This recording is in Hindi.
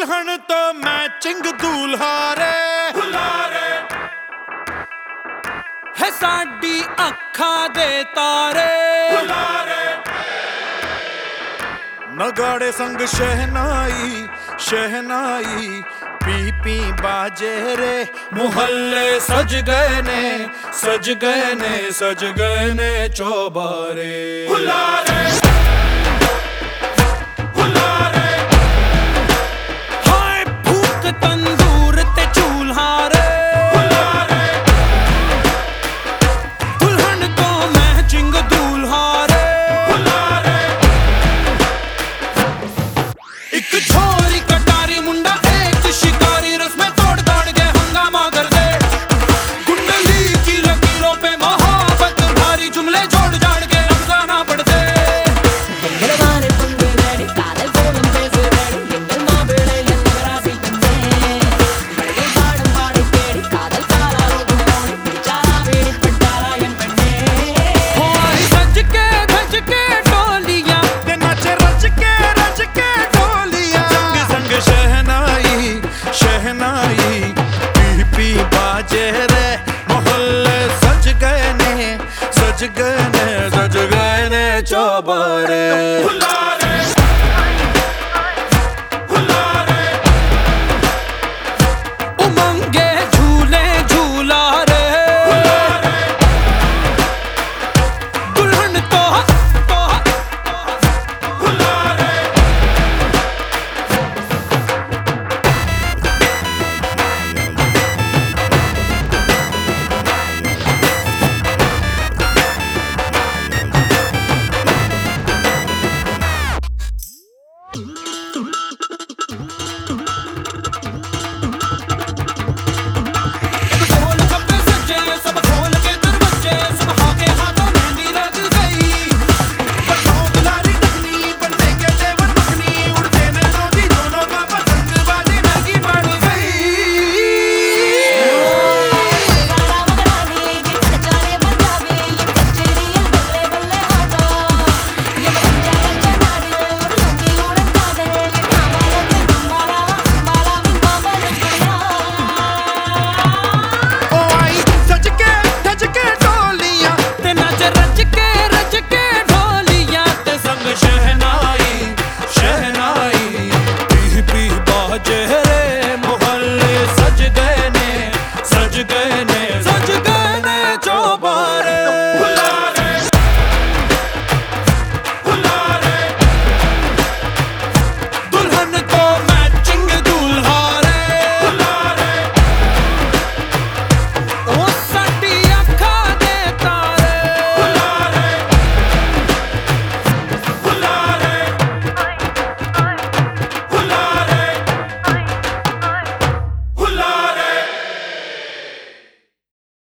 दुल्हन तो मैचिंग दूल्हा रे है साडी अखा दे तारे। नगाड़े संग शहनाई शहनाई। पी पी बाजे रे मोहल्ले सज गए ने सज गए ने सज गए ने चौबारे। Acı gene, acı gene çabare.